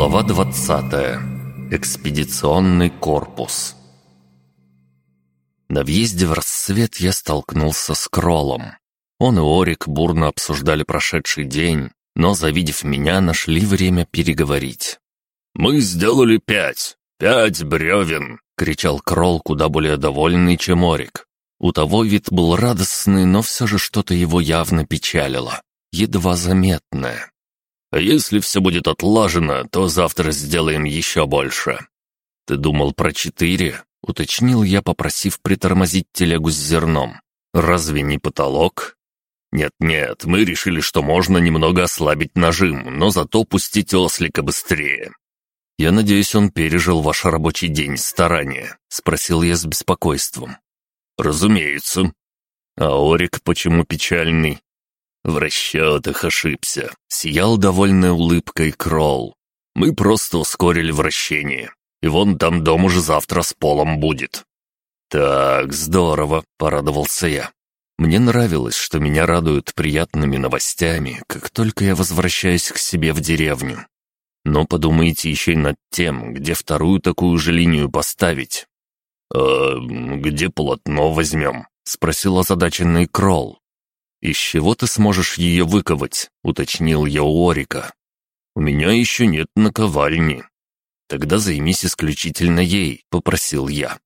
Глава 20. Экспедиционный корпус. На въезде в рассвет я столкнулся с Кролом. Он и Орик бурно обсуждали прошедший день, но, завидев меня, нашли время переговорить. «Мы сделали пять! Пять бревен!» — кричал Кролл, куда более довольный, чем Орик. У того вид был радостный, но все же что-то его явно печалило, едва заметное. А если все будет отлажено, то завтра сделаем еще больше». «Ты думал про четыре?» — уточнил я, попросив притормозить телегу с зерном. «Разве не потолок?» «Нет-нет, мы решили, что можно немного ослабить нажим, но зато пустить ослика быстрее». «Я надеюсь, он пережил ваш рабочий день старания», — спросил я с беспокойством. «Разумеется». «А Орик почему печальный?» В расчетах ошибся. Сиял довольной улыбкой Кролл. Мы просто ускорили вращение. И вон там дом уже завтра с полом будет. Так, здорово, порадовался я. Мне нравилось, что меня радуют приятными новостями, как только я возвращаюсь к себе в деревню. Но подумайте еще и над тем, где вторую такую же линию поставить. «А где полотно возьмем?» — спросил озадаченный Кролл. «Из чего ты сможешь ее выковать?» — уточнил я у Орика. «У меня еще нет наковальни». «Тогда займись исключительно ей», — попросил я.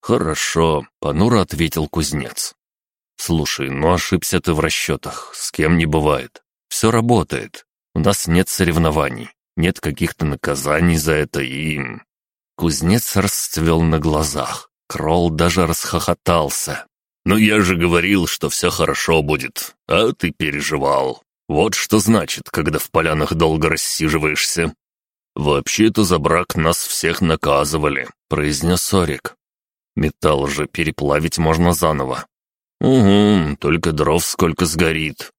«Хорошо», — понуро ответил кузнец. «Слушай, ну ошибся ты в расчетах, с кем не бывает. Все работает. У нас нет соревнований, нет каких-то наказаний за это и...» Кузнец расцвел на глазах. Кролл даже расхохотался. «Ну я же говорил, что все хорошо будет, а ты переживал. Вот что значит, когда в полянах долго рассиживаешься». «Вообще-то за брак нас всех наказывали», — произнес Сорик. «Металл же переплавить можно заново». «Угу, только дров сколько сгорит».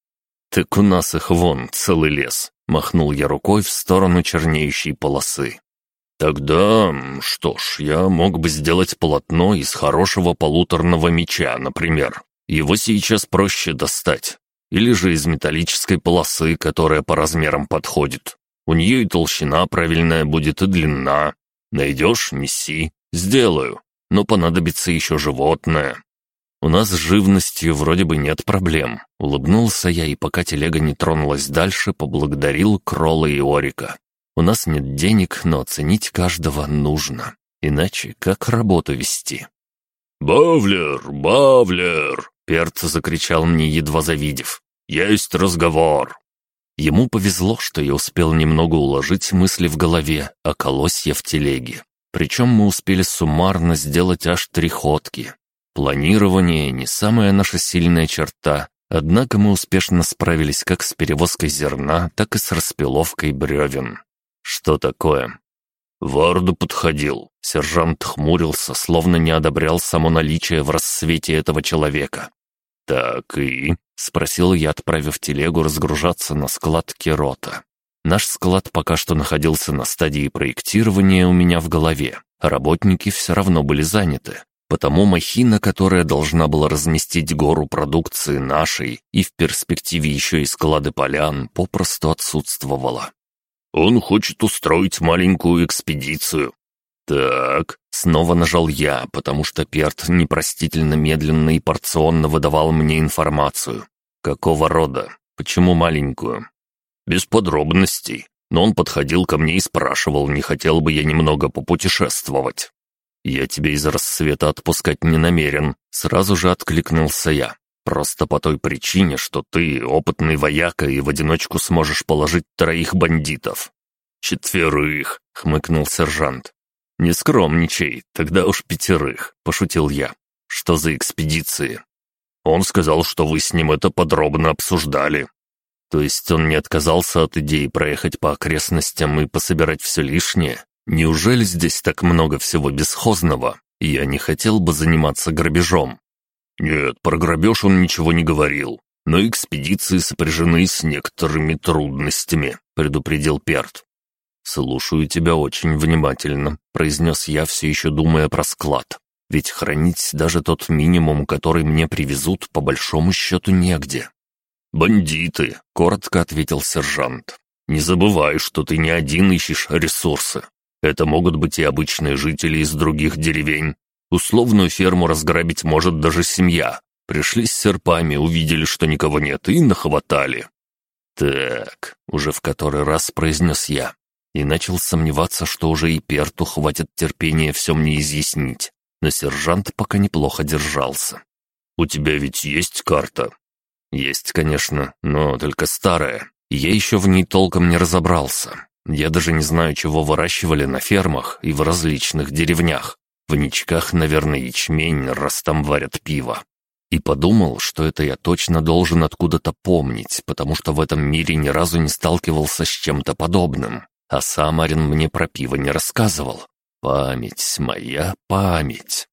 «Так у нас их вон целый лес», — махнул я рукой в сторону чернеющей полосы. Тогда, что ж, я мог бы сделать полотно из хорошего полуторного меча, например. Его сейчас проще достать. Или же из металлической полосы, которая по размерам подходит. У нее и толщина правильная будет, и длина. Найдешь — неси. Сделаю. Но понадобится еще животное. У нас с живностью вроде бы нет проблем. Улыбнулся я, и пока телега не тронулась дальше, поблагодарил Кролла и Орика. У нас нет денег, но оценить каждого нужно. Иначе как работу вести? «Бавлер! Бавлер!» — Перц закричал мне, едва завидев. «Есть разговор!» Ему повезло, что я успел немного уложить мысли в голове, а колосья в телеге. Причем мы успели суммарно сделать аж три ходки. Планирование не самая наша сильная черта, однако мы успешно справились как с перевозкой зерна, так и с распиловкой бревен. «Что такое?» Варду подходил. Сержант хмурился, словно не одобрял само наличие в рассвете этого человека. «Так и?» — спросил я, отправив телегу разгружаться на склад Керота. Наш склад пока что находился на стадии проектирования у меня в голове. Работники все равно были заняты. Потому махина, которая должна была разместить гору продукции нашей и в перспективе еще и склады полян, попросту отсутствовала. Он хочет устроить маленькую экспедицию. Так, снова нажал я, потому что Перт непростительно медленно и порционно выдавал мне информацию. Какого рода? Почему маленькую? Без подробностей, но он подходил ко мне и спрашивал, не хотел бы я немного попутешествовать. «Я тебя из рассвета отпускать не намерен», — сразу же откликнулся я. Просто по той причине, что ты опытный вояка и в одиночку сможешь положить троих бандитов». «Четверых», — хмыкнул сержант. «Не скромничай, тогда уж пятерых», — пошутил я. «Что за экспедиции?» «Он сказал, что вы с ним это подробно обсуждали». «То есть он не отказался от идеи проехать по окрестностям и пособирать все лишнее? Неужели здесь так много всего бесхозного? Я не хотел бы заниматься грабежом». «Нет, про грабеж он ничего не говорил, но экспедиции сопряжены с некоторыми трудностями», — предупредил Перт. «Слушаю тебя очень внимательно», — произнес я, все еще думая про склад. «Ведь хранить даже тот минимум, который мне привезут, по большому счету негде». «Бандиты», — коротко ответил сержант. Не забывай, что ты не один ищешь ресурсы. Это могут быть и обычные жители из других деревень. Условную ферму разграбить может даже семья. Пришли с серпами, увидели, что никого нет, и нахватали. «Так», — уже в который раз произнес я, и начал сомневаться, что уже и Перту хватит терпения все мне изъяснить. Но сержант пока неплохо держался. «У тебя ведь есть карта?» «Есть, конечно, но только старая. Я еще в ней толком не разобрался. Я даже не знаю, чего выращивали на фермах и в различных деревнях. В ничках, наверное, ячмень, раз там варят пиво. И подумал, что это я точно должен откуда-то помнить, потому что в этом мире ни разу не сталкивался с чем-то подобным. А сам Арин мне про пиво не рассказывал. Память, моя память.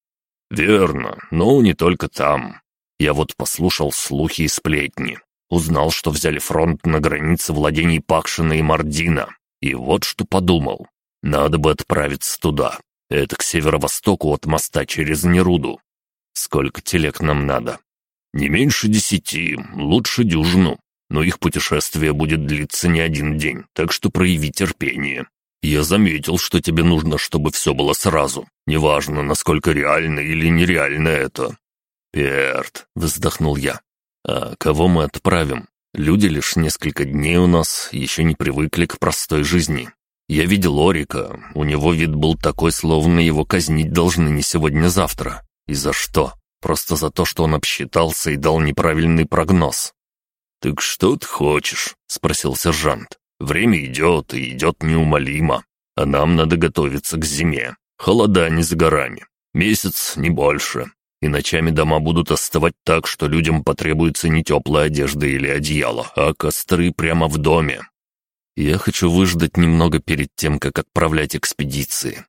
Верно, но не только там. Я вот послушал слухи и сплетни. Узнал, что взяли фронт на границе владений Пакшина и Мардина. И вот что подумал. Надо бы отправиться туда. Это к северо-востоку от моста через Неруду. Сколько телег нам надо? Не меньше десяти, лучше дюжину. Но их путешествие будет длиться не один день, так что прояви терпение. Я заметил, что тебе нужно, чтобы все было сразу. Неважно, насколько реально или нереально это. Перт, вздохнул я. А кого мы отправим? Люди лишь несколько дней у нас, еще не привыкли к простой жизни. Я видел Орика, у него вид был такой, словно его казнить должны не сегодня-завтра. И за что? Просто за то, что он обсчитался и дал неправильный прогноз. «Так что ты хочешь?» — спросил сержант. «Время идет, и идет неумолимо. А нам надо готовиться к зиме. Холода не за горами. Месяц, не больше. И ночами дома будут оставать так, что людям потребуется не теплая одежда или одеяло, а костры прямо в доме. Я хочу выждать немного перед тем, как отправлять экспедиции.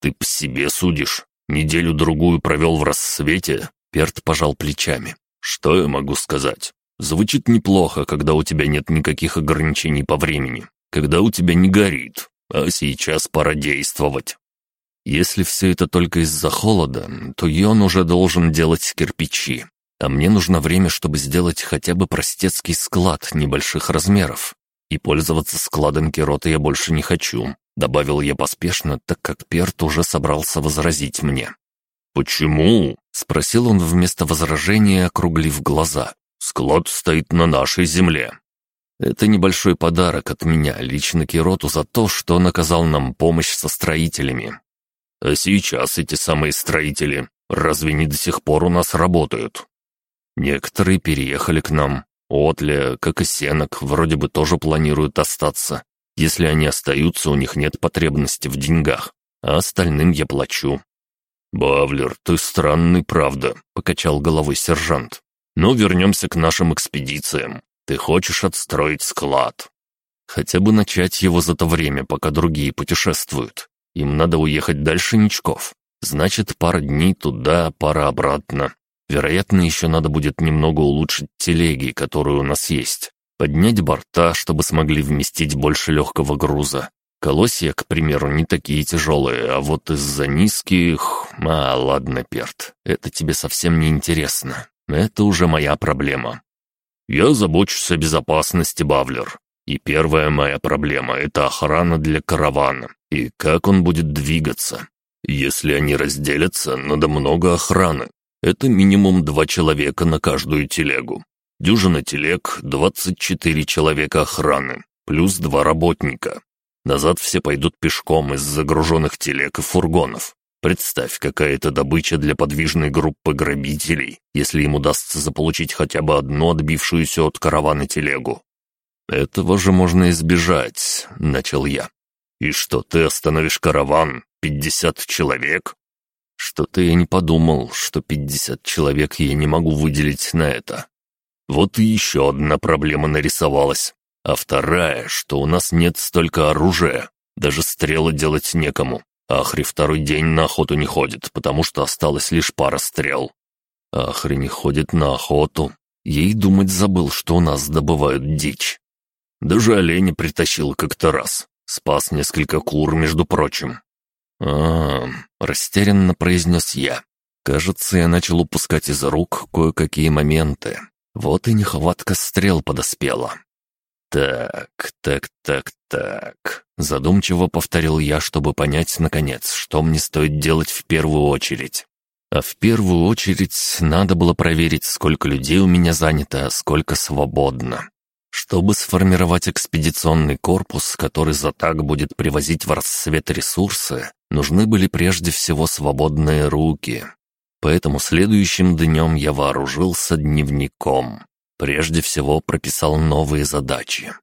Ты по себе судишь. Неделю-другую провел в рассвете. Перт пожал плечами. Что я могу сказать? Звучит неплохо, когда у тебя нет никаких ограничений по времени, когда у тебя не горит, а сейчас пора действовать. Если все это только из-за холода, то Йон уже должен делать кирпичи, а мне нужно время, чтобы сделать хотя бы простецкий склад небольших размеров. И пользоваться складом Кирота я больше не хочу», — добавил я поспешно, так как Перт уже собрался возразить мне. «Почему?» — спросил он вместо возражения, округлив глаза. «Склад стоит на нашей земле». Это небольшой подарок от меня лично Кироту за то, что он оказал нам помощь со строителями. А сейчас эти самые строители разве не до сих пор у нас работают? Некоторые переехали к нам, Отля, как и Сенок, вроде бы тоже планируют остаться. Если они остаются, у них нет потребности в деньгах, а остальным я плачу». «Бавлер, ты странный, правда», — покачал головой сержант. «Но вернемся к нашим экспедициям. Ты хочешь отстроить склад?» «Хотя бы начать его за то время, пока другие путешествуют. Им надо уехать дальше Ничков. Значит, пара дней туда, пара обратно. Вероятно, еще надо будет немного улучшить телеги, которые у нас есть. Поднять борта, чтобы смогли вместить больше легкого груза. Колосья, к примеру, не такие тяжелые, а вот из-за низких... А, ладно, Перт, это тебе совсем не интересно. Это уже моя проблема. Я забочусь о безопасности, Бавлер. И первая моя проблема — это охрана для каравана. И как он будет двигаться. Если они разделятся, надо много охраны. Это минимум два человека на каждую телегу. Дюжина телег, 24 человека охраны, плюс два работника. Назад все пойдут пешком из загруженных телег и фургонов. Представь, какая это добыча для подвижной группы грабителей, если им удастся заполучить хотя бы одну отбившуюся от каравана телегу. «Этого же можно избежать», — начал я. «И что, ты остановишь караван? Пятьдесят человек? Что-то я не подумал, что пятьдесят человек я не могу выделить на это. Вот и еще одна проблема нарисовалась. А вторая, что у нас нет столько оружия. Даже стрелы делать некому. Ахри второй день на охоту не ходит, потому что осталось лишь пара стрел. Ахри не ходит на охоту. Ей думать забыл, что у нас добывают дичь. Даже оленя притащил как-то раз. Спас несколько кур, между прочим. а, растерянно произнес я. Кажется, я начал упускать из рук кое-какие моменты. Вот и нехватка стрел подоспела. «Так, так, так, так...» Задумчиво повторил я, чтобы понять, наконец, что мне стоит делать в первую очередь. А в первую очередь надо было проверить, сколько людей у меня занято, а сколько свободно. Чтобы сформировать экспедиционный корпус, который за так будет привозить в рассвет ресурсы, нужны были прежде всего свободные руки. Поэтому следующим днем я вооружился дневником. Прежде всего прописал новые задачи.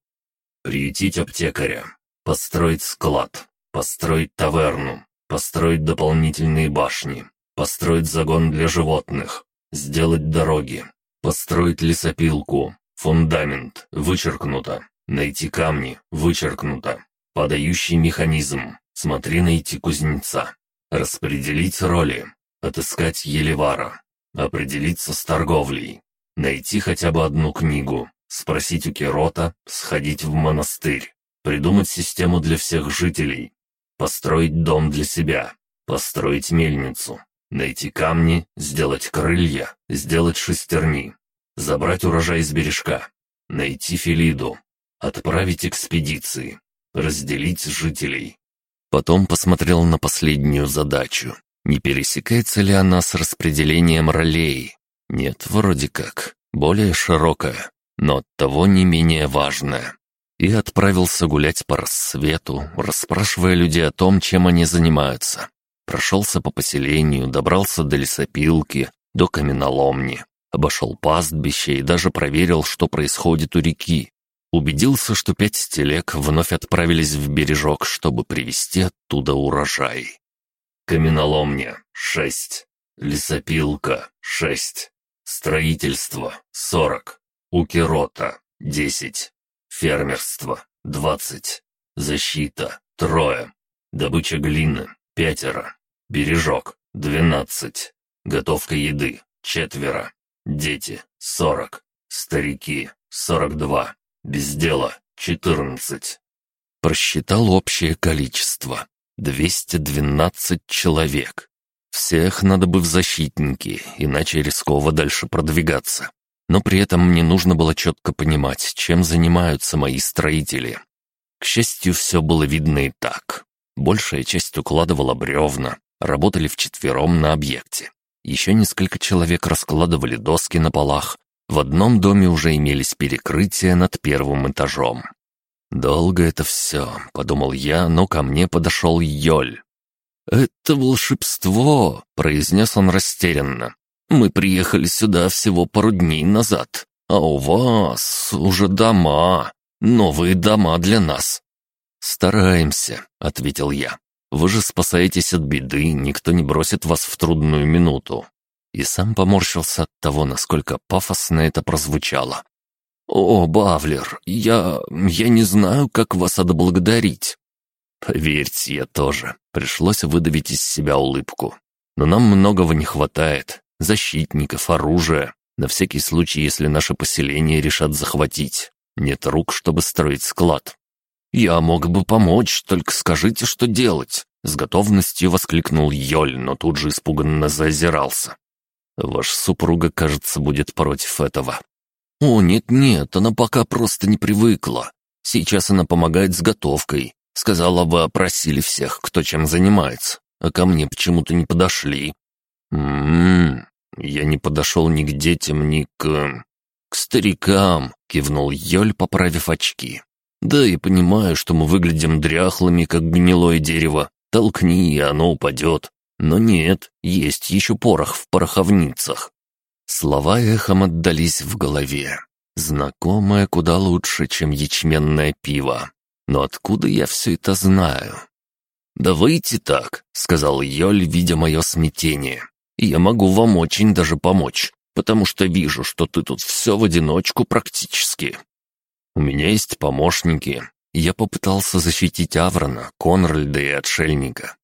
Приютить аптекаря, построить склад, построить таверну, построить дополнительные башни, построить загон для животных, сделать дороги, построить лесопилку, фундамент, вычеркнуто, найти камни, вычеркнуто, подающий механизм, смотри найти кузнеца, распределить роли, отыскать Елевара, определиться с торговлей, Найти хотя бы одну книгу, спросить у Керота, сходить в монастырь, придумать систему для всех жителей, построить дом для себя, построить мельницу, найти камни, сделать крылья, сделать шестерни, забрать урожай из бережка, найти Филиду, отправить экспедиции, разделить жителей. Потом посмотрел на последнюю задачу. Не пересекается ли она с распределением ролей? Нет, вроде как. Более широкая, но оттого не менее важная. И отправился гулять по рассвету, расспрашивая людей о том, чем они занимаются. Прошелся по поселению, добрался до лесопилки, до каменоломни. Обошел пастбище и даже проверил, что происходит у реки. Убедился, что пять телег вновь отправились в бережок, чтобы привезти оттуда урожай. Каменоломня — шесть. Лесопилка — шесть. Строительство – 40. Укерота – 10. Фермерство – 20. Защита – трое. Добыча глины – пятеро. Бережок – 12. Готовка еды – четверо. Дети – 40. Старики – 42. Без дела – 14. Просчитал общее количество. 212 человек. Всех надо бы в защитники, иначе рисково дальше продвигаться. Но при этом мне нужно было четко понимать, чем занимаются мои строители. К счастью, все было видно и так. Большая часть укладывала бревна, работали вчетвером на объекте. Еще несколько человек раскладывали доски на полах. В одном доме уже имелись перекрытия над первым этажом. «Долго это все», — подумал я, но ко мне подошел Йоль. «Это волшебство», — произнес он растерянно. «Мы приехали сюда всего пару дней назад, а у вас уже дома, новые дома для нас». «Стараемся», — ответил я. «Вы же спасаетесь от беды, никто не бросит вас в трудную минуту». И сам поморщился от того, насколько пафосно это прозвучало. «О, Бавлер, я... я не знаю, как вас отблагодарить. Поверьте, я тоже. Пришлось выдавить из себя улыбку. Но нам многого не хватает. Защитников, оружия. На всякий случай, если наше поселение решат захватить. Нет рук, чтобы строить склад. «Я мог бы помочь, только скажите, что делать!» С готовностью воскликнул Йоль, но тут же испуганно заозирался. «Ваша супруга, кажется, будет против этого». «О, нет-нет, она пока просто не привыкла. Сейчас она помогает с готовкой, Сказала, вы опросили всех, кто чем занимается, а ко мне почему-то не подошли. Ммм, я не подошел ни к детям, ни к... к старикам, кивнул Йоль, поправив очки. Да, и понимаю, что мы выглядим дряхлыми, как гнилое дерево. Толкни, и оно упадет. Но нет, есть еще порох в пороховницах. Слова эхом отдались в голове. Знакомое куда лучше, чем ячменное пиво. Но откуда я все это знаю? «Давайте так», — сказал Йоль, видя мое смятение. «Я могу вам очень даже помочь, потому что вижу, что ты тут все в одиночку практически. У меня есть помощники. Я попытался защитить Аврона, Конральда и Отшельника.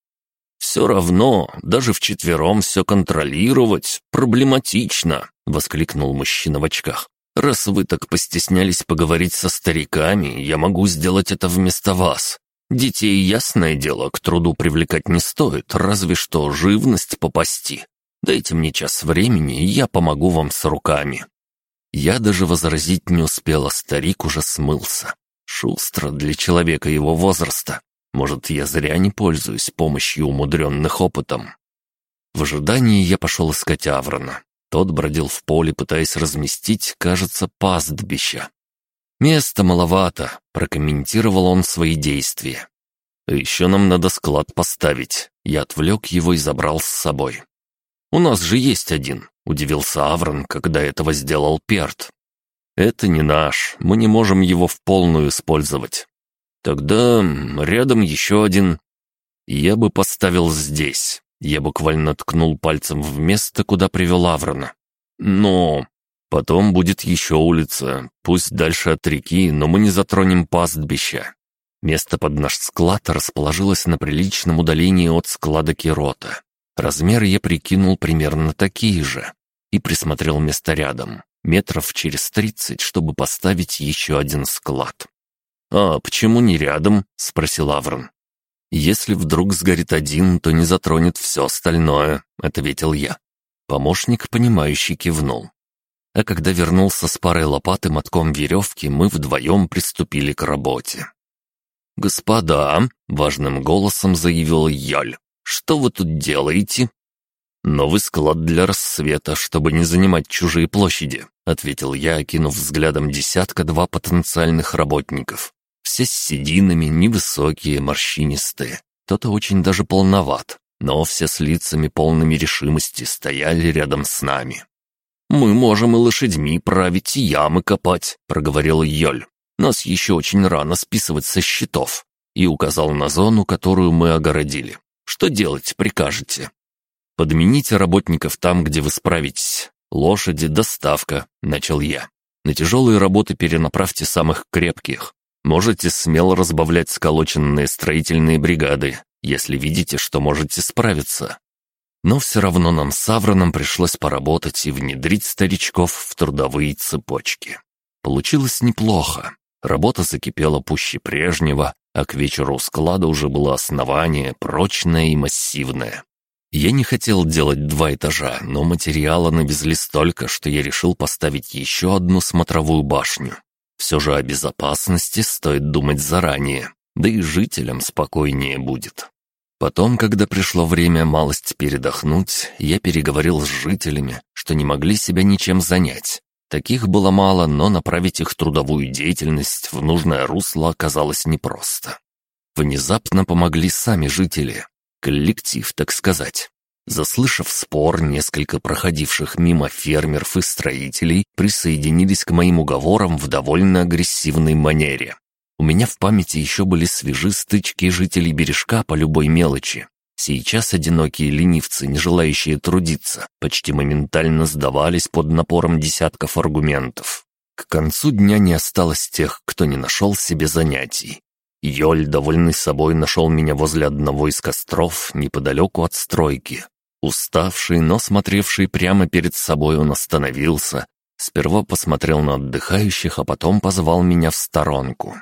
«Все равно, даже вчетвером все контролировать проблематично», — воскликнул мужчина в очках. Раз вы так постеснялись поговорить со стариками, я могу сделать это вместо вас. Детей, ясное дело, к труду привлекать не стоит, разве что живность попасти. Дайте мне час времени, и я помогу вам с руками». Я даже возразить не успела, старик уже смылся. Шустро для человека его возраста. Может, я зря не пользуюсь помощью умудренных опытом. В ожидании я пошел искать Аврона. Тот бродил в поле, пытаясь разместить, кажется, пастбища. «Места маловато», — прокомментировал он свои действия. «Еще нам надо склад поставить». Я отвлек его и забрал с собой. «У нас же есть один», — удивился Аврон, когда этого сделал Перт. «Это не наш, мы не можем его в полную использовать. Тогда рядом еще один. Я бы поставил здесь. Я буквально ткнул пальцем в место, куда привел Аврона. Но потом будет еще улица, пусть дальше от реки, но мы не затронем пастбища. Место под наш склад расположилось на приличном удалении от склада Кирота. Размеры я прикинул примерно такие же и присмотрел место рядом, метров через тридцать, чтобы поставить еще один склад. «А почему не рядом?» — спросил Аврон. «Если вдруг сгорит один, то не затронет все остальное», — ответил я. Помощник, понимающий, кивнул. А когда вернулся с парой лопат и мотком веревки, мы вдвоем приступили к работе. «Господа», — важным голосом заявил Йоль, — «что вы тут делаете?» «Новый склад для рассвета, чтобы не занимать чужие площади», — ответил я, окинув взглядом десятка-два потенциальных работников. Все с сединами, невысокие, морщинистые. Кто-то очень даже полноват, но все с лицами полными решимости стояли рядом с нами. «Мы можем и лошадьми править, и ямы копать», — проговорил Йоль. «Нас еще очень рано списывать со счетов», и указал на зону, которую мы огородили. «Что делать прикажете?» «Подмените работников там, где вы справитесь. Лошади, доставка», — начал я. «На тяжелые работы перенаправьте самых крепких. Можете смело разбавлять сколоченные строительные бригады, если видите, что можете справиться. Но все равно нам с Авроном пришлось поработать и внедрить старичков в трудовые цепочки. Получилось неплохо. Работа закипела пуще прежнего, а к вечеру склада уже было основание, прочное и массивное. Я не хотел делать два этажа, но материала навезли столько, что я решил поставить еще одну смотровую башню. Все же о безопасности стоит думать заранее, да и жителям спокойнее будет. Потом, когда пришло время малость передохнуть, я переговорил с жителями, что не могли себя ничем занять. Таких было мало, но направить их трудовую деятельность в нужное русло оказалось непросто. Внезапно помогли сами жители. Коллектив, так сказать. Заслышав спор, несколько проходивших мимо фермеров и строителей присоединились к моим уговорам в довольно агрессивной манере. У меня в памяти еще были свежи стычки жителей бережка по любой мелочи. Сейчас одинокие ленивцы, не желающие трудиться, почти моментально сдавались под напором десятков аргументов. К концу дня не осталось тех, кто не нашел себе занятий. Йоль, довольный собой, нашел меня возле одного из костров неподалеку от стройки. Уставший, но смотревший прямо перед собой, он остановился. Сперва посмотрел на отдыхающих, а потом позвал меня в сторонку.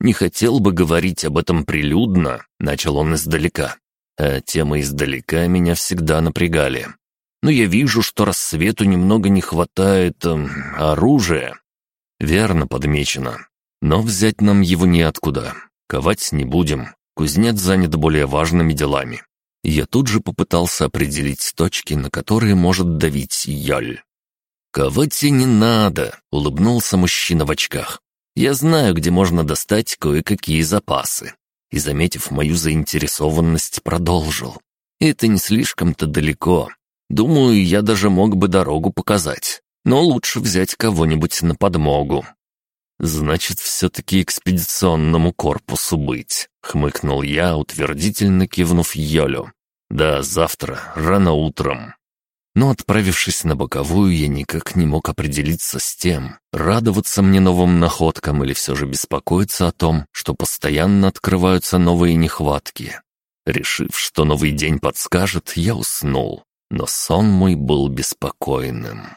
«Не хотел бы говорить об этом прилюдно», — начал он издалека. А темы издалека меня всегда напрягали. «Но я вижу, что рассвету немного не хватает э, оружия». «Верно подмечено. Но взять нам его неоткуда. Ковать не будем. Кузнец занят более важными делами. Я тут же попытался определить точки, на которые может давить Йоль. «Ковать не надо», — улыбнулся мужчина в очках. «Я знаю, где можно достать кое-какие запасы». И, заметив мою заинтересованность, продолжил. «Это не слишком-то далеко. Думаю, я даже мог бы дорогу показать. Но лучше взять кого-нибудь на подмогу». «Значит, все-таки экспедиционному корпусу быть», — хмыкнул я, утвердительно кивнув Йолю. «Да, завтра, рано утром». Но отправившись на боковую, я никак не мог определиться с тем, радоваться мне новым находкам или все же беспокоиться о том, что постоянно открываются новые нехватки. Решив, что новый день подскажет, я уснул, но сон мой был беспокойным.